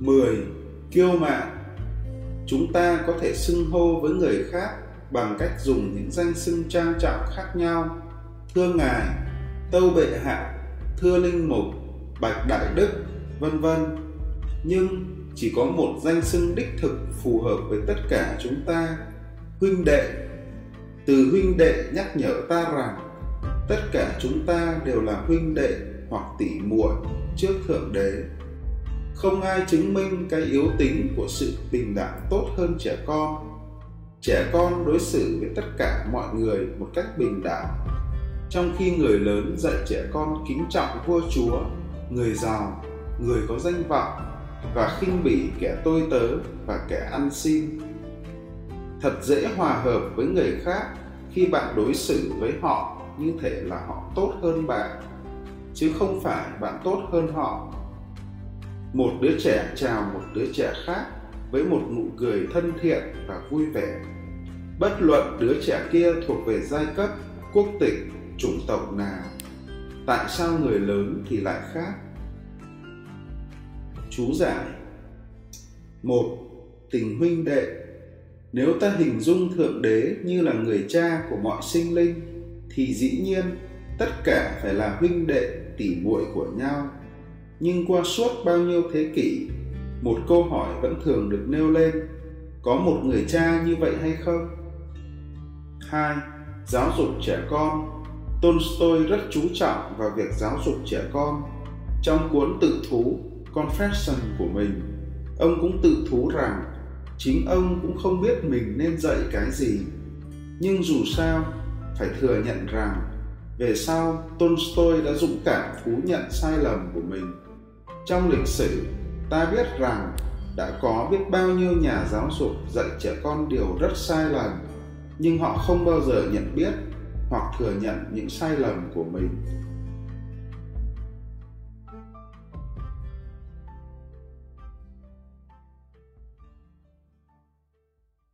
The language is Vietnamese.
10. Kiêu mạn Chúng ta có thể xưng hô với người khác bằng cách dùng những danh xưng trang trọng khác nhau. Thưa Ngài, Tâu Bệ Hạ, Thưa Linh Mục, Bạch Đại Đức, vân vân. Nhưng chỉ có một danh xưng đích thực phù hợp với tất cả chúng ta, huynh đệ. Từ huynh đệ nhắc nhở ta rằng tất cả chúng ta đều là huynh đệ hoặc tỷ muội trước Thượng Đế không ai chứng minh cái yếu tính của sự bình đẳng tốt hơn trẻ con. Trẻ con đối xử với tất cả mọi người một cách bình đẳng. Trong khi người lớn dạy trẻ con kính trọng vua chúa, người giàu, người có danh vọng và khinh bỉ kẻ tôi tớ và kẻ ăn xin. Thật dễ hòa hợp với người khác khi bạn đối xử với họ như thể là họ tốt hơn bạn, chứ không phải bạn tốt hơn họ một đứa trẻ chào một đứa trẻ khác với một nụ cười thân thiện và vui vẻ. Bất luận đứa trẻ kia thuộc về giai cấp, quốc tịch, chủng tộc nào, tại sao người lớn thì lại khác? Chú giải. Một, tình huynh đệ. Nếu ta hình dung thượng đế như là người cha của mọi sinh linh, thì dĩ nhiên tất cả phải là huynh đệ tỉ muội của nhau nhưng qua suốt bao nhiêu thế kỷ, một câu hỏi vẫn thường được nêu lên, có một người cha như vậy hay không? Hai, giáo dục trẻ con. Tolstoy rất chú trọng vào việc giáo dục trẻ con. Trong cuốn tự thú, confession của mình, ông cũng tự thú rằng chính ông cũng không biết mình nên dạy cái gì. Nhưng dù sao, phải thừa nhận rằng về sau tolstoy đã dũng cảm thú nhận sai lầm của mình trong lịch sử, ta biết rằng đã có biết bao nhiêu nhà giáo dục dạy trẻ con điều rất sai lầm, nhưng họ không bao giờ nhận biết hoặc thừa nhận những sai lầm của mình.